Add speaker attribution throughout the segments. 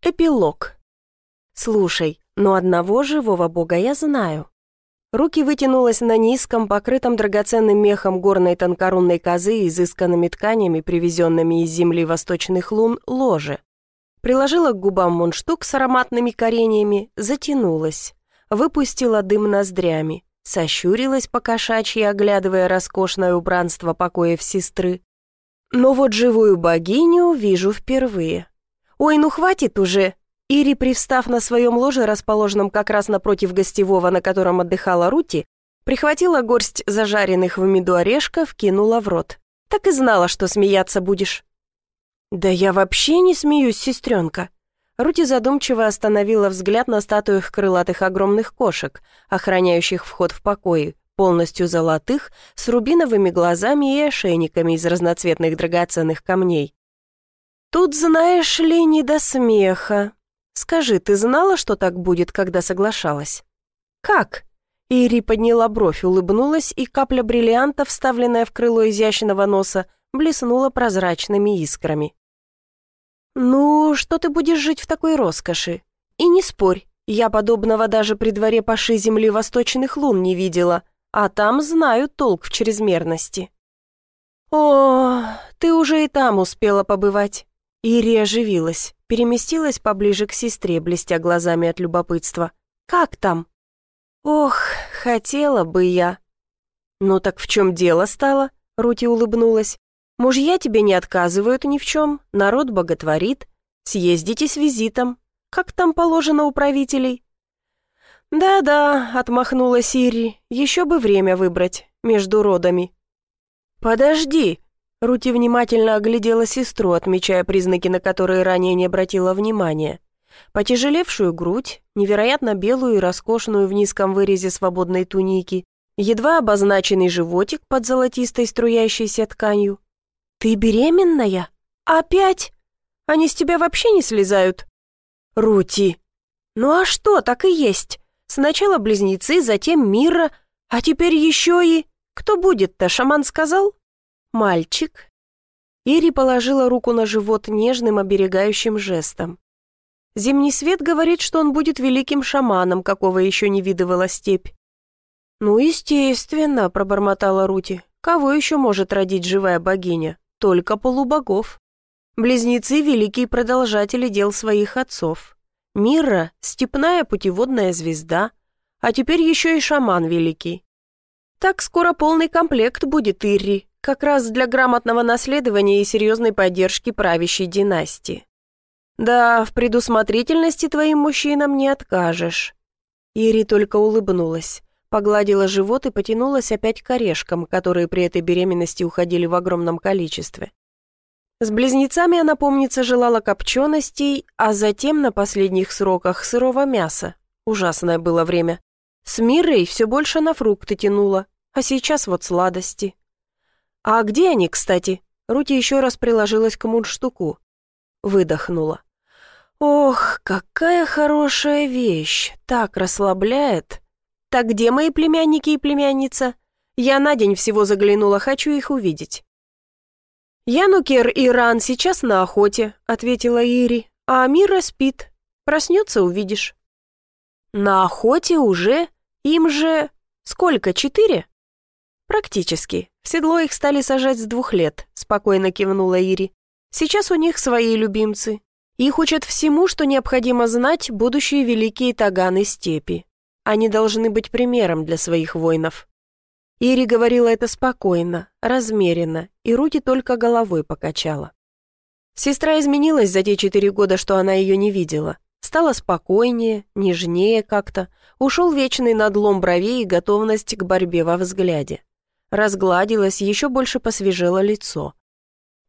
Speaker 1: Эпилог. Слушай, но одного живого бога я знаю. Руки вытянулась на низком, покрытом драгоценным мехом горной тонкорунной козы и изысканными тканями, привезенными из земли восточных лун, ложе. Приложила к губам мундштук с ароматными кореньями, затянулась. Выпустила дым ноздрями, сощурилась по кошачьи, оглядывая роскошное убранство покоев сестры. Но вот живую богиню вижу впервые. «Ой, ну хватит уже!» Ири, привстав на своем ложе, расположенном как раз напротив гостевого, на котором отдыхала Рути, прихватила горсть зажаренных в меду орешков, кинула в рот. Так и знала, что смеяться будешь. «Да я вообще не смеюсь, сестренка!» Рути задумчиво остановила взгляд на статуях крылатых огромных кошек, охраняющих вход в покои, полностью золотых, с рубиновыми глазами и ошейниками из разноцветных драгоценных камней. «Тут, знаешь ли, не до смеха. Скажи, ты знала, что так будет, когда соглашалась?» «Как?» Ири подняла бровь, улыбнулась, и капля бриллианта, вставленная в крыло изящного носа, блеснула прозрачными искрами. «Ну, что ты будешь жить в такой роскоши? И не спорь, я подобного даже при дворе Паши земли восточных лун не видела, а там знают толк в чрезмерности». «О, ты уже и там успела побывать. Ири оживилась, переместилась поближе к сестре, блестя глазами от любопытства. «Как там?» «Ох, хотела бы я». «Ну так в чем дело стало?» Рути улыбнулась. «Мужья тебе не отказывают ни в чем, народ боготворит. Съездите с визитом. Как там положено у правителей?» «Да-да», — отмахнулась Ири, — «еще бы время выбрать между родами». «Подожди», Рути внимательно оглядела сестру, отмечая признаки, на которые ранее не обратила внимания. Потяжелевшую грудь, невероятно белую и роскошную в низком вырезе свободной туники, едва обозначенный животик под золотистой струящейся тканью. «Ты беременная? Опять? Они с тебя вообще не слезают?» «Рути!» «Ну а что, так и есть. Сначала близнецы, затем Мира, а теперь еще и... Кто будет-то, шаман сказал?» «Мальчик?» Ири положила руку на живот нежным оберегающим жестом. Зимний свет говорит, что он будет великим шаманом, какого еще не видывала степь. «Ну, естественно», — пробормотала Рути. «Кого еще может родить живая богиня? Только полубогов. Близнецы — великие продолжатели дел своих отцов. Мира — степная путеводная звезда, а теперь еще и шаман великий. Так скоро полный комплект будет Ирри, как раз для грамотного наследования и серьезной поддержки правящей династии. Да, в предусмотрительности твоим мужчинам не откажешь. Ири только улыбнулась, погладила живот и потянулась опять к орешкам, которые при этой беременности уходили в огромном количестве. С близнецами она, помнится, желала копченостей, а затем на последних сроках сырого мяса. Ужасное было время. С Мирой все больше на фрукты тянуло, а сейчас вот сладости. «А где они, кстати?» Рути еще раз приложилась к мундштуку. Выдохнула. «Ох, какая хорошая вещь! Так расслабляет! Так где мои племянники и племянница? Я на день всего заглянула, хочу их увидеть». «Янукер и Ран сейчас на охоте», — ответила Ири, «а Мира спит. Проснется, увидишь». «На охоте уже? Им же... Сколько, четыре?» «Практически. В седло их стали сажать с двух лет», — спокойно кивнула Ири. «Сейчас у них свои любимцы. Их учат всему, что необходимо знать будущие великие таганы степи. Они должны быть примером для своих воинов». Ири говорила это спокойно, размеренно, и Рути только головой покачала. Сестра изменилась за те четыре года, что она ее не видела. Стала спокойнее, нежнее как-то, ушел вечный надлом бровей и готовность к борьбе во взгляде. Разгладилась, еще больше посвежело лицо.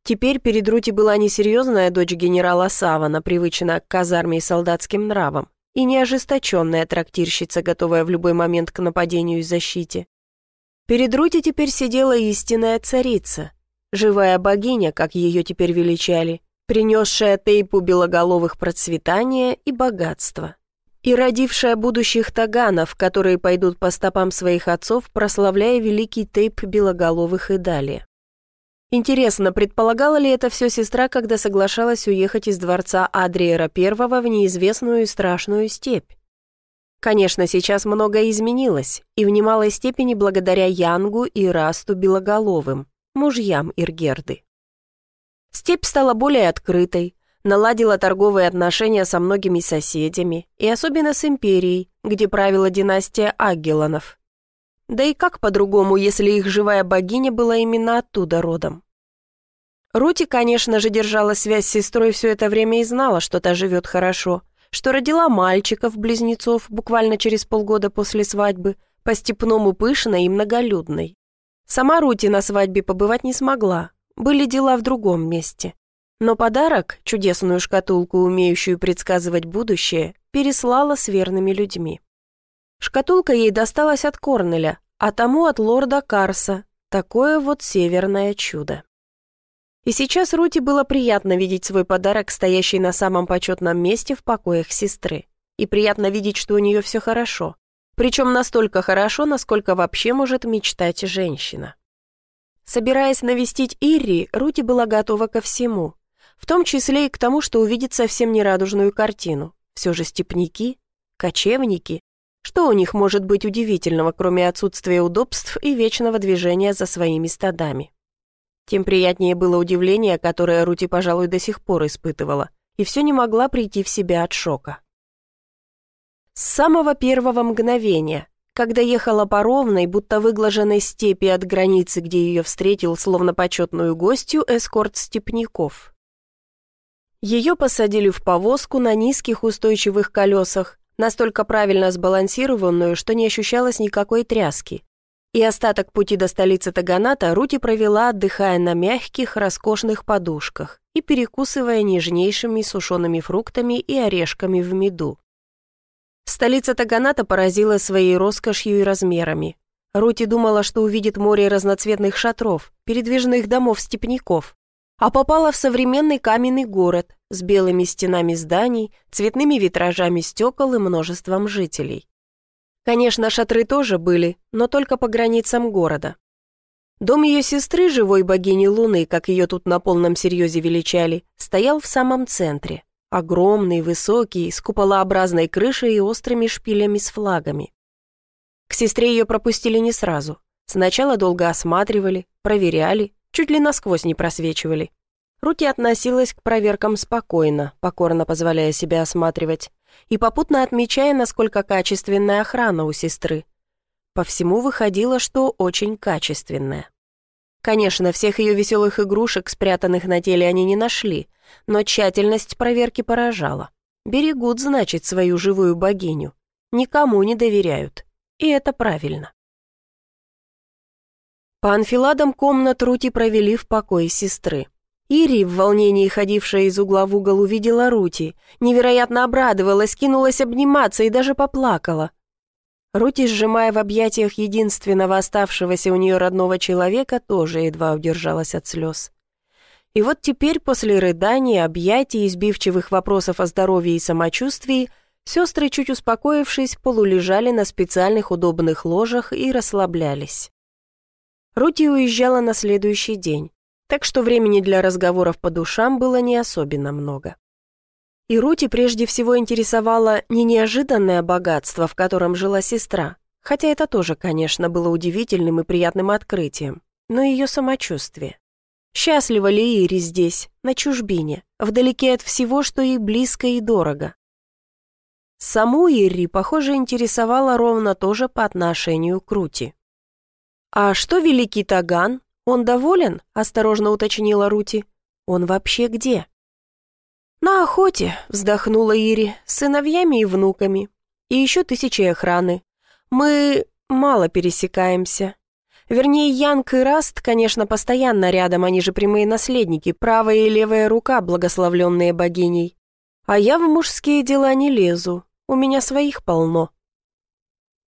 Speaker 1: Теперь перед Рути была не серьезная дочь генерала Савана, привычная к казарме и солдатским нравам, и не ожесточенная трактирщица, готовая в любой момент к нападению и защите. Перед Рути теперь сидела истинная царица, живая богиня, как ее теперь величали, принесшая тейпу белоголовых процветания и богатства и родившая будущих таганов, которые пойдут по стопам своих отцов, прославляя великий тейп белоголовых и далее. Интересно, предполагала ли это все сестра, когда соглашалась уехать из дворца Адриера I в неизвестную и страшную степь? Конечно, сейчас многое изменилось, и в немалой степени благодаря Янгу и Расту Белоголовым, мужьям Иргерды. Степь стала более открытой, наладила торговые отношения со многими соседями, и особенно с империей, где правила династия Аггелонов. Да и как по-другому, если их живая богиня была именно оттуда родом? Рути, конечно же, держала связь с сестрой все это время и знала, что та живет хорошо, что родила мальчиков-близнецов буквально через полгода после свадьбы, по-степному пышной и многолюдной. Сама Рути на свадьбе побывать не смогла, были дела в другом месте. Но подарок, чудесную шкатулку, умеющую предсказывать будущее, переслала с верными людьми. Шкатулка ей досталась от Корнеля, а тому от лорда Карса. Такое вот северное чудо. И сейчас Рути было приятно видеть свой подарок, стоящий на самом почетном месте в покоях сестры. И приятно видеть, что у нее все хорошо. Причем настолько хорошо, насколько вообще может мечтать женщина. Собираясь навестить Ирри, Рути была готова ко всему. В том числе и к тому, что увидит совсем нерадужную картину. Все же степняки, кочевники, что у них может быть удивительного, кроме отсутствия удобств и вечного движения за своими стадами? Тем приятнее было удивление, которое Рути, пожалуй, до сих пор испытывала, и все не могла прийти в себя от шока. С самого первого мгновения, когда ехала по ровной, будто выглаженной степи от границы, где ее встретил, словно почетную гостью, эскорт степняков. Ее посадили в повозку на низких устойчивых колесах, настолько правильно сбалансированную, что не ощущалось никакой тряски. И остаток пути до столицы Таганата Рути провела, отдыхая на мягких, роскошных подушках и перекусывая нежнейшими сушеными фруктами и орешками в меду. Столица Таганата поразила своей роскошью и размерами. Рути думала, что увидит море разноцветных шатров, передвижных домов-степняков, а попала в современный каменный город с белыми стенами зданий, цветными витражами стекол и множеством жителей. Конечно, шатры тоже были, но только по границам города. Дом ее сестры, живой богини Луны, как ее тут на полном серьезе величали, стоял в самом центре. Огромный, высокий, с куполообразной крышей и острыми шпилями с флагами. К сестре ее пропустили не сразу. Сначала долго осматривали, проверяли, чуть ли насквозь не просвечивали. Рути относилась к проверкам спокойно, покорно позволяя себя осматривать, и попутно отмечая, насколько качественная охрана у сестры. По всему выходило, что очень качественная. Конечно, всех ее веселых игрушек, спрятанных на теле, они не нашли, но тщательность проверки поражала. Берегут, значит, свою живую богиню. Никому не доверяют. И это правильно. По анфиладам комнат Рути провели в покое сестры. Ири, в волнении ходившая из угла в угол, увидела Рути, невероятно обрадовалась, кинулась обниматься и даже поплакала. Рути, сжимая в объятиях единственного оставшегося у нее родного человека, тоже едва удержалась от слез. И вот теперь, после рыданий, объятий избивчивых вопросов о здоровье и самочувствии, сестры, чуть успокоившись, полулежали на специальных удобных ложах и расслаблялись. Рути уезжала на следующий день, так что времени для разговоров по душам было не особенно много. И Рути прежде всего интересовало не неожиданное богатство, в котором жила сестра, хотя это тоже, конечно, было удивительным и приятным открытием, но ее самочувствие. Счастлива ли Ири здесь, на чужбине, вдалеке от всего, что ей близко и дорого? Саму Ири, похоже, интересовало ровно то же по отношению к Рути. «А что великий Таган? Он доволен?» – осторожно уточнила Рути. «Он вообще где?» «На охоте», – вздохнула Ири, – «с сыновьями и внуками. И еще тысячи охраны. Мы мало пересекаемся. Вернее, Янг и Раст, конечно, постоянно рядом, они же прямые наследники, правая и левая рука, благословленные богиней. А я в мужские дела не лезу, у меня своих полно».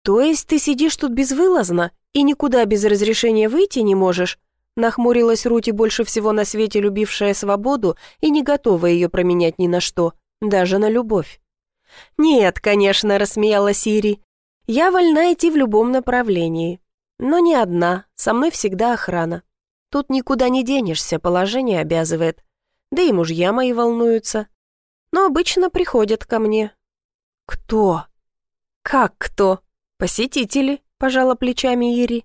Speaker 1: «То есть ты сидишь тут безвылазно и никуда без разрешения выйти не можешь?» Нахмурилась Рути больше всего на свете, любившая свободу и не готовая ее променять ни на что, даже на любовь. «Нет, конечно», — рассмеялась Сири. «Я вольна идти в любом направлении. Но не одна, со мной всегда охрана. Тут никуда не денешься, положение обязывает. Да и мужья мои волнуются. Но обычно приходят ко мне. Кто? Как кто? Посетители, пожала плечами Ири.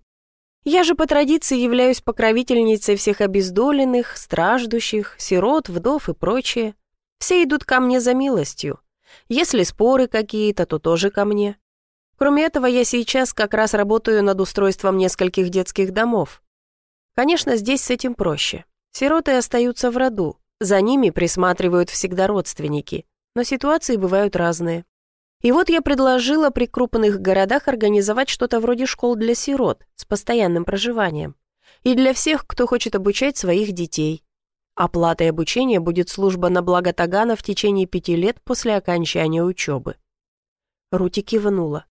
Speaker 1: Я же по традиции являюсь покровительницей всех обездоленных, страждущих, сирот, вдов и прочее. Все идут ко мне за милостью. Если споры какие-то, то тоже ко мне. Кроме этого, я сейчас как раз работаю над устройством нескольких детских домов. Конечно, здесь с этим проще. Сироты остаются в роду, за ними присматривают всегда родственники, но ситуации бывают разные. И вот я предложила при крупных городах организовать что-то вроде школ для сирот с постоянным проживанием. И для всех, кто хочет обучать своих детей. Оплатой обучения будет служба на благо Тагана в течение пяти лет после окончания учебы. Рути кивнула.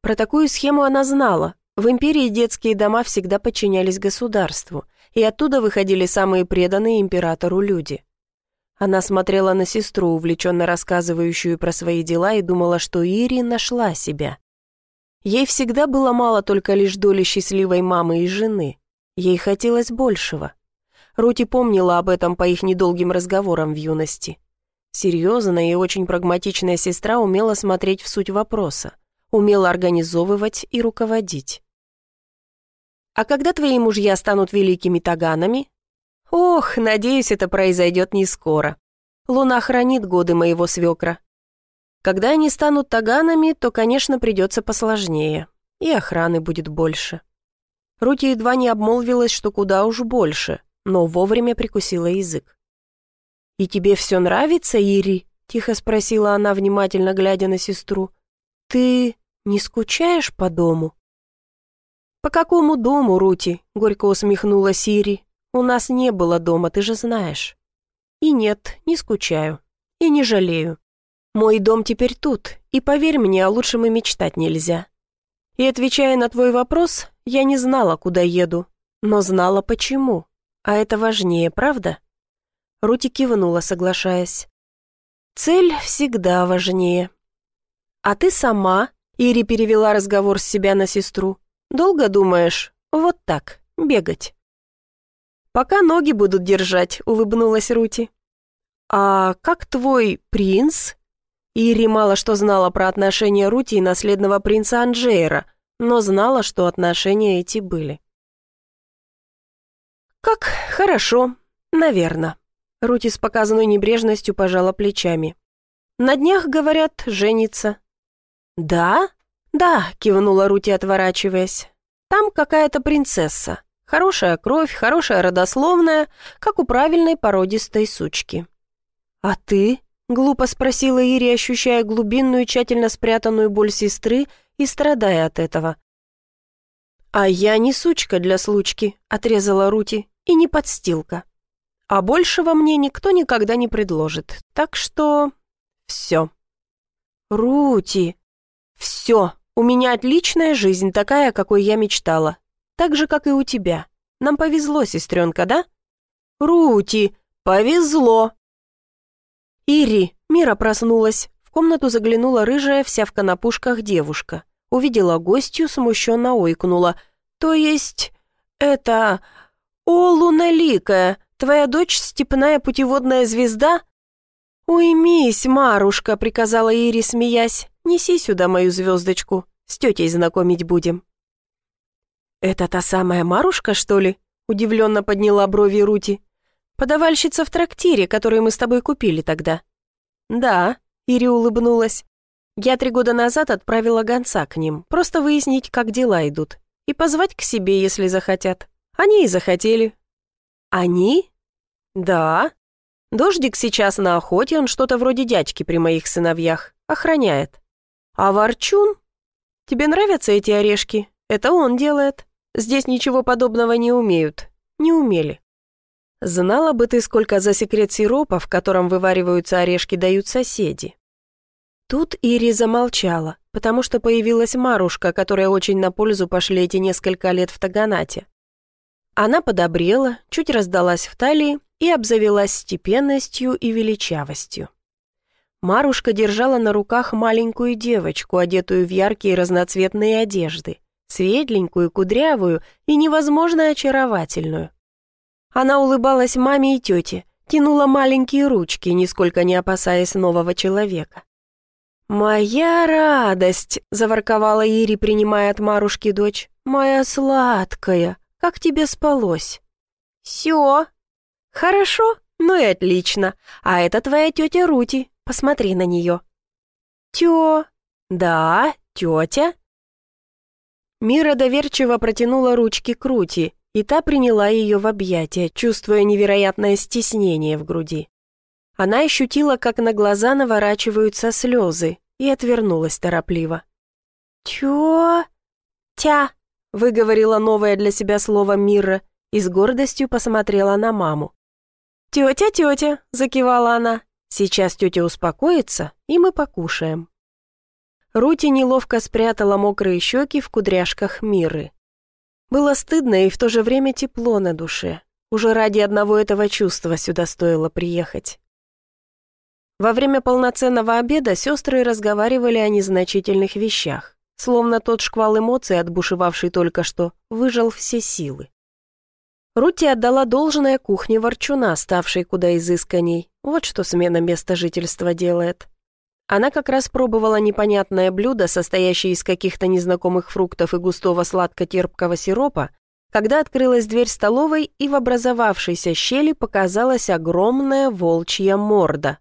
Speaker 1: Про такую схему она знала. В империи детские дома всегда подчинялись государству, и оттуда выходили самые преданные императору люди. Она смотрела на сестру, увлеченно рассказывающую про свои дела, и думала, что Ири нашла себя. Ей всегда было мало только лишь доли счастливой мамы и жены. Ей хотелось большего. Рути помнила об этом по их недолгим разговорам в юности. Серьезная и очень прагматичная сестра умела смотреть в суть вопроса, умела организовывать и руководить. «А когда твои мужья станут великими таганами?» «Ох, надеюсь, это произойдет не скоро. Луна хранит годы моего свекра. Когда они станут таганами, то, конечно, придется посложнее, и охраны будет больше». Рути едва не обмолвилась, что куда уж больше, но вовремя прикусила язык. «И тебе все нравится, Ири?» — тихо спросила она, внимательно глядя на сестру. «Ты не скучаешь по дому?» «По какому дому, Рути?» — горько усмехнулась Ири. «У нас не было дома, ты же знаешь». «И нет, не скучаю. И не жалею. Мой дом теперь тут, и поверь мне, о лучшем и мечтать нельзя. И отвечая на твой вопрос, я не знала, куда еду, но знала почему. А это важнее, правда?» Рути кивнула, соглашаясь. «Цель всегда важнее». «А ты сама?» — Ири перевела разговор с себя на сестру. «Долго думаешь? Вот так, бегать?» «Пока ноги будут держать», — улыбнулась Рути. «А как твой принц?» Ири мало что знала про отношения Рути и наследного принца Анджейра, но знала, что отношения эти были. «Как хорошо, наверное». Рути с показанной небрежностью пожала плечами. «На днях, говорят, женится». «Да?» «Да», — кивнула Рути, отворачиваясь. «Там какая-то принцесса. Хорошая кровь, хорошая родословная, как у правильной породистой сучки». «А ты?» — глупо спросила Ири, ощущая глубинную, тщательно спрятанную боль сестры и страдая от этого. «А я не сучка для случки», — отрезала Рути и не подстилка. А большего мне никто никогда не предложит, так что... все. Рути, все, у меня отличная жизнь, такая, какой я мечтала. Так же, как и у тебя. Нам повезло, сестренка, да? Рути, повезло. Ири, Мира проснулась. В комнату заглянула рыжая, вся в конопушках девушка. Увидела гостью, смущенно ойкнула. То есть... это... «О, луналикая, твоя дочь степная путеводная звезда?» «Уймись, Марушка», — приказала Ири, смеясь. «Неси сюда мою звездочку, с тетей знакомить будем». «Это та самая Марушка, что ли?» — удивленно подняла брови Рути. «Подавальщица в трактире, который мы с тобой купили тогда». «Да», — Ири улыбнулась. «Я три года назад отправила гонца к ним, просто выяснить, как дела идут, и позвать к себе, если захотят». Они и захотели. Они? Да. Дождик сейчас на охоте, он что-то вроде дядьки при моих сыновьях. Охраняет. А Ворчун? Тебе нравятся эти орешки? Это он делает. Здесь ничего подобного не умеют. Не умели. Знала бы ты, сколько за секрет сиропа, в котором вывариваются орешки, дают соседи. Тут Ири замолчала, потому что появилась Марушка, которая очень на пользу пошли эти несколько лет в Таганате. Она подобрела, чуть раздалась в талии и обзавелась степенностью и величавостью. Марушка держала на руках маленькую девочку, одетую в яркие разноцветные одежды, светленькую, кудрявую и невозможно очаровательную. Она улыбалась маме и тете, тянула маленькие ручки, нисколько не опасаясь нового человека. «Моя радость!» — заворковала Ири, принимая от Марушки дочь. «Моя сладкая! Как тебе спалось?» «Все!» «Хорошо? Ну и отлично. А это твоя тетя Рути. Посмотри на нее». «Тё...» «Да, тетя?» Мира доверчиво протянула ручки к Рути, и та приняла ее в объятия, чувствуя невероятное стеснение в груди. Она ощутила, как на глаза наворачиваются слезы, и отвернулась торопливо. «Тё... тя...» — выговорила новое для себя слово Мира и с гордостью посмотрела на маму. «Тетя, тетя!» — закивала она. «Сейчас тетя успокоится, и мы покушаем». Рути неловко спрятала мокрые щеки в кудряшках Миры. Было стыдно и в то же время тепло на душе. Уже ради одного этого чувства сюда стоило приехать. Во время полноценного обеда сестры разговаривали о незначительных вещах, словно тот шквал эмоций, отбушевавший только что, выжал все силы. Рути отдала должное кухне ворчуна, ставшей куда изысканней. Вот что смена места жительства делает. Она как раз пробовала непонятное блюдо, состоящее из каких-то незнакомых фруктов и густого сладко-терпкого сиропа, когда открылась дверь столовой, и в образовавшейся щели показалась огромная волчья морда.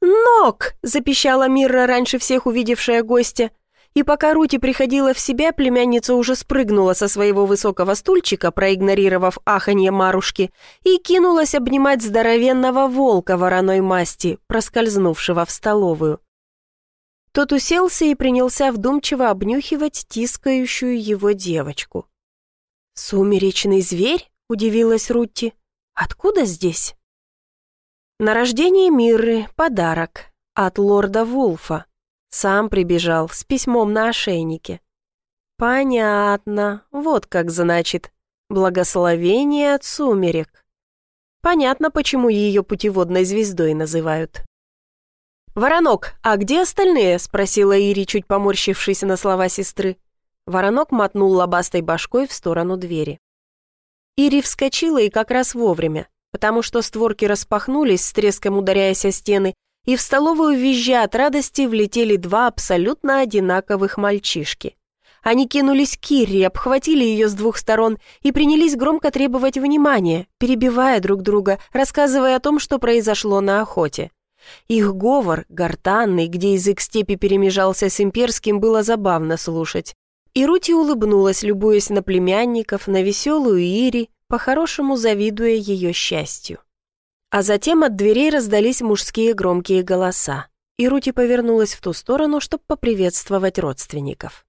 Speaker 1: «Ног!» — запищала Мирра, раньше всех увидевшая гостя. И пока Рути приходила в себя, племянница уже спрыгнула со своего высокого стульчика, проигнорировав аханье Марушки, и кинулась обнимать здоровенного волка вороной масти, проскользнувшего в столовую. Тот уселся и принялся вдумчиво обнюхивать тискающую его девочку. «Сумеречный зверь?» — удивилась Рутти. «Откуда здесь?» На рождение Мирры подарок от лорда Вулфа. Сам прибежал с письмом на ошейнике. Понятно, вот как значит. Благословение от сумерек. Понятно, почему ее путеводной звездой называют. «Воронок, а где остальные?» — спросила Ири, чуть поморщившись на слова сестры. Воронок мотнул лобастой башкой в сторону двери. Ири вскочила и как раз вовремя потому что створки распахнулись, с треском ударяясь о стены, и в столовую, визжа от радости, влетели два абсолютно одинаковых мальчишки. Они кинулись к Кирре, обхватили ее с двух сторон и принялись громко требовать внимания, перебивая друг друга, рассказывая о том, что произошло на охоте. Их говор, гортанный, где язык степи перемежался с имперским, было забавно слушать. И Рути улыбнулась, любуясь на племянников, на веселую Ири, по-хорошему завидуя ее счастью. А затем от дверей раздались мужские громкие голоса, и Рути повернулась в ту сторону, чтобы поприветствовать родственников.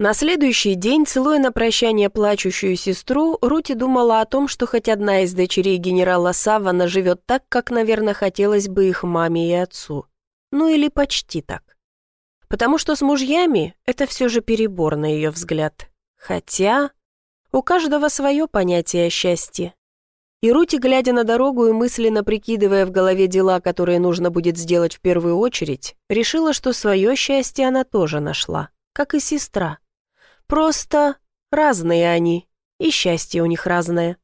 Speaker 1: На следующий день, целуя на прощание плачущую сестру, Рути думала о том, что хоть одна из дочерей генерала Саввана живет так, как, наверное, хотелось бы их маме и отцу. Ну или почти так. Потому что с мужьями это все же перебор, на ее взгляд. Хотя у каждого свое понятие о счастье. И Рути, глядя на дорогу и мысленно прикидывая в голове дела, которые нужно будет сделать в первую очередь, решила, что свое счастье она тоже нашла, как и сестра. Просто разные они, и счастье у них разное.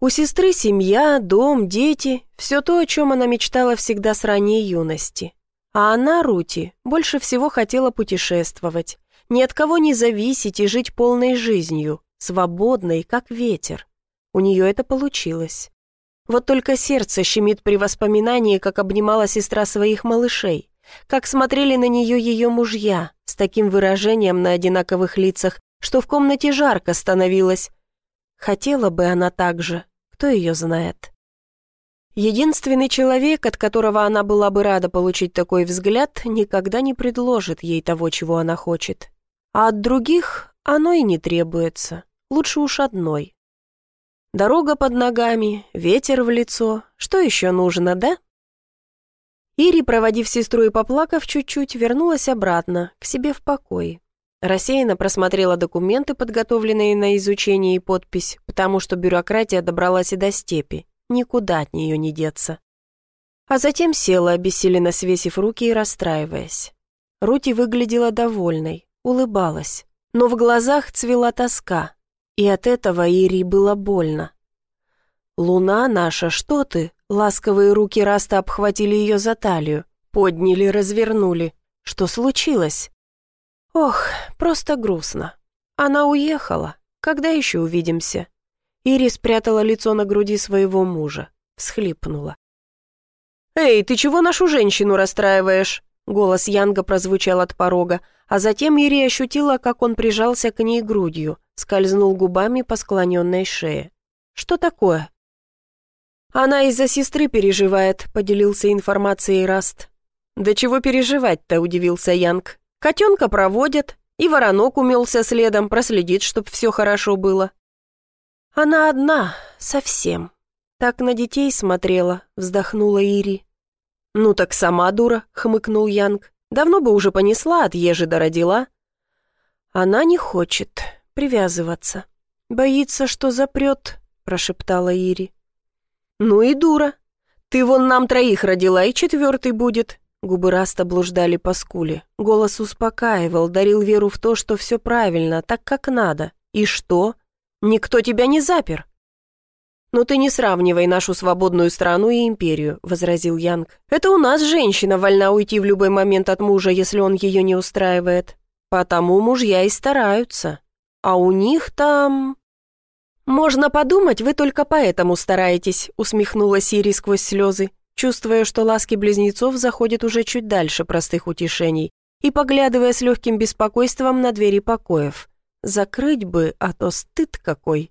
Speaker 1: У сестры семья, дом, дети, все то, о чем она мечтала всегда с ранней юности. А она, Рути, больше всего хотела путешествовать, ни от кого не зависеть и жить полной жизнью, свободной, как ветер. У нее это получилось. Вот только сердце щемит при воспоминании, как обнимала сестра своих малышей, как смотрели на нее ее мужья, с таким выражением на одинаковых лицах, что в комнате жарко становилось. Хотела бы она так же, кто ее знает. Единственный человек, от которого она была бы рада получить такой взгляд, никогда не предложит ей того, чего она хочет. А от других оно и не требуется, лучше уж одной. Дорога под ногами, ветер в лицо, что еще нужно, да? Ири, проводив сестру и поплакав чуть-чуть, вернулась обратно, к себе в покой. Рассеянно просмотрела документы, подготовленные на изучение и подпись, потому что бюрократия добралась и до степи, никуда от нее не деться. А затем села, обессиленно свесив руки и расстраиваясь. Рути выглядела довольной, улыбалась, но в глазах цвела тоска. И от этого Ири было больно. «Луна наша, что ты?» Ласковые руки Раста обхватили ее за талию, подняли, развернули. «Что случилось?» «Ох, просто грустно. Она уехала. Когда еще увидимся?» Ири спрятала лицо на груди своего мужа, всхлипнула. «Эй, ты чего нашу женщину расстраиваешь?» Голос Янга прозвучал от порога, а затем Ири ощутила, как он прижался к ней грудью, скользнул губами по склоненной шее. «Что такое?» «Она из-за сестры переживает», — поделился информацией Раст. «Да чего переживать-то?» — удивился Янг. «Котенка проводят, и воронок умелся следом, проследит, чтоб все хорошо было». «Она одна, совсем. Так на детей смотрела», — вздохнула Ири. «Ну так сама дура», — хмыкнул Янг. «Давно бы уже понесла, от ежи родила». «Она не хочет привязываться. Боится, что запрет», — прошептала Ири. «Ну и дура. Ты вон нам троих родила, и четвертый будет». Губы Раста блуждали по скуле. Голос успокаивал, дарил веру в то, что все правильно, так как надо. «И что? Никто тебя не запер. «Но ты не сравнивай нашу свободную страну и империю», — возразил Янг. «Это у нас женщина вольна уйти в любой момент от мужа, если он ее не устраивает. Потому мужья и стараются. А у них там...» «Можно подумать, вы только поэтому стараетесь», — усмехнула Сири сквозь слезы, чувствуя, что ласки близнецов заходят уже чуть дальше простых утешений, и поглядывая с легким беспокойством на двери покоев. «Закрыть бы, а то стыд какой».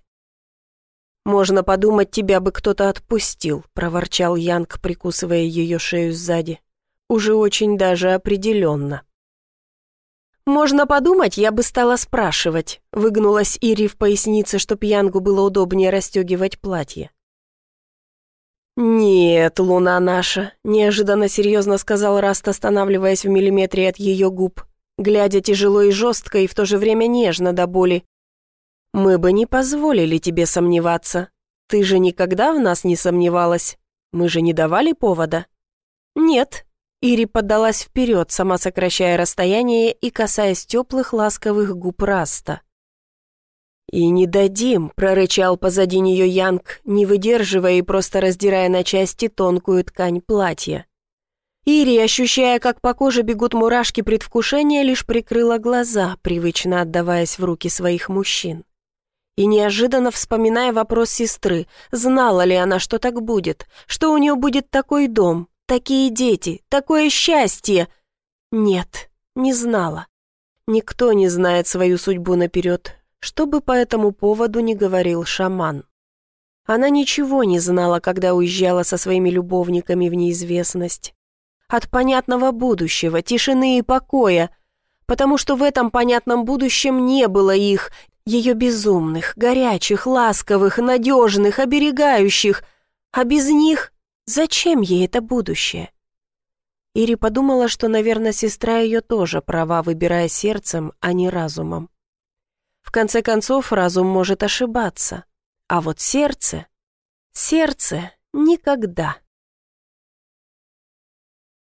Speaker 1: «Можно подумать, тебя бы кто-то отпустил», — проворчал Янг, прикусывая ее шею сзади. «Уже очень даже определенно». «Можно подумать, я бы стала спрашивать», — выгнулась Ири в пояснице, чтоб Янгу было удобнее расстегивать платье. «Нет, луна наша», — неожиданно серьезно сказал Раст, останавливаясь в миллиметре от ее губ, глядя тяжело и жестко и в то же время нежно до боли, «Мы бы не позволили тебе сомневаться. Ты же никогда в нас не сомневалась. Мы же не давали повода?» «Нет». Ири подалась вперед, сама сокращая расстояние и касаясь теплых ласковых губ Раста. «И не дадим», — прорычал позади нее Янг, не выдерживая и просто раздирая на части тонкую ткань платья. Ири, ощущая, как по коже бегут мурашки предвкушения, лишь прикрыла глаза, привычно отдаваясь в руки своих мужчин. И неожиданно вспоминая вопрос сестры, знала ли она, что так будет, что у нее будет такой дом, такие дети, такое счастье. Нет, не знала. Никто не знает свою судьбу наперед, что бы по этому поводу ни говорил шаман. Она ничего не знала, когда уезжала со своими любовниками в неизвестность. От понятного будущего, тишины и покоя, потому что в этом понятном будущем не было их, ее безумных, горячих, ласковых, надежных, оберегающих. А без них зачем ей это будущее? Ири подумала, что, наверное, сестра ее тоже права, выбирая сердцем, а не разумом. В конце концов, разум может ошибаться. А вот сердце... Сердце никогда.